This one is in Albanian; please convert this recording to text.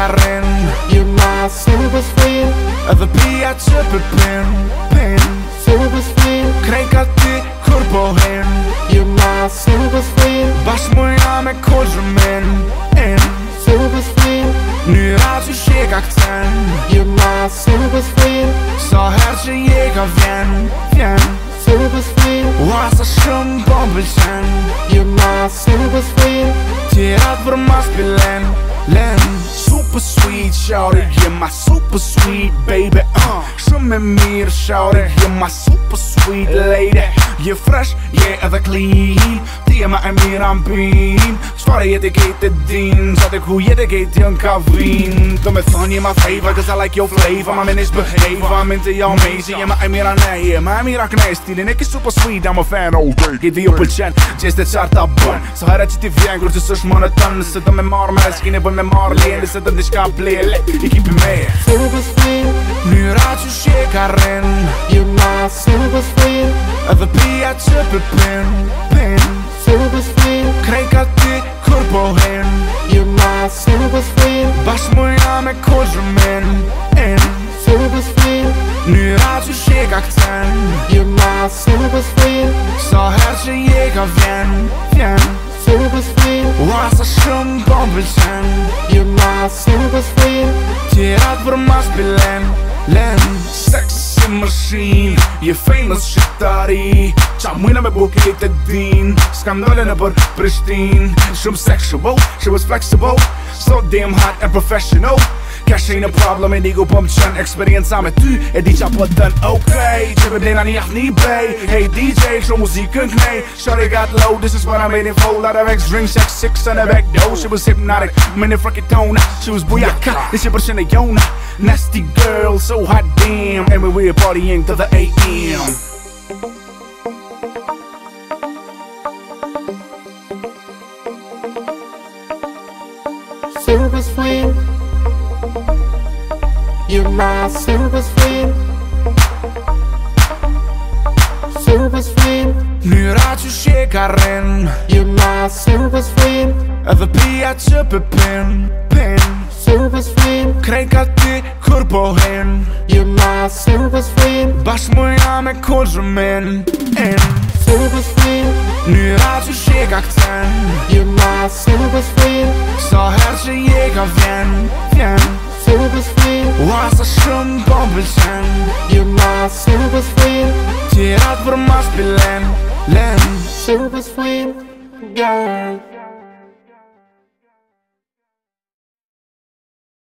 ka rrin You're my super spin Edhe pia që për pin Pin Super spin Krej ka ty kur bohin You're my super spin Bash mujna me kur zhëmin In Super spin Nyra që shi ka këtën You're my super spin Sa her që je ka vjen Vjen Super spin Ua sa shumë po bombe qen You're my super spin Tjera të vërma shpilen Len, len. sweet are my super sweet baby. Uh, the mir you're my super sweet lady. You're fresh, yeah, ever clean. e ma e mirë ambin Qfar e jetë e kejtë e din Qate ku jetë e kejtë ka vin Të me thonë jem a favor Cause I like your flavor Ma menish behavior I'm into your major E ma e mirë ane E ma e mirë akne Stilin e ki super sweet I'm a fan all day Gjithi ju pëlqen Gjeste qartë ta bën Së hajra që ti vjen Kur që sësh më në tënë Nëse të me marë me Shkine bën me marë lje Nëse të ndi shka ple Le, i kipi me Super sweet Njëra që shje ka rin You're my super sweet Edhe pia që pëpin Ah, so do Bash më nga me kodh men En, so do pas ratë që shek akten Jo ma, so do pas Sa herë që je ka vjen Vjen, so do pas shumë bom po bëllqen Jo ma, so do pas fail Tjerat për mas bilen Len, sexy machine famous, ये famous शितारी Czamujemy bouquet the dean Skandale na bar pristine She sexual, she was flexible So damn hot and professional Cash ain't a problem, indigo bum chun Experience samen met u en die chap wat dan oké okay. Chip het aan niet niet bij Hey DJ, ik zo muziek play. knee Shorty got low, this is what I'm waiting for Lot of X drinks, sex, six on the back door She was hypnotic, man in fucking tone She was booyaka, this shit was in a yona Nasty girl, so hot damn And we were partying till the AM Silver swing You're my super friend Super friend Mnyra që shje ka rren You're my super friend Edhe pia që pëpin Pin Super friend Krej ka ti kur bohen po You're my super friend Bash mu ja me kur zhëmen In Super friend Mnyra që shje ka këten You're my super friend Sa her që je ka vjen was a schon Bobbelstein You must super sweet Theater must be land Land Super free. girl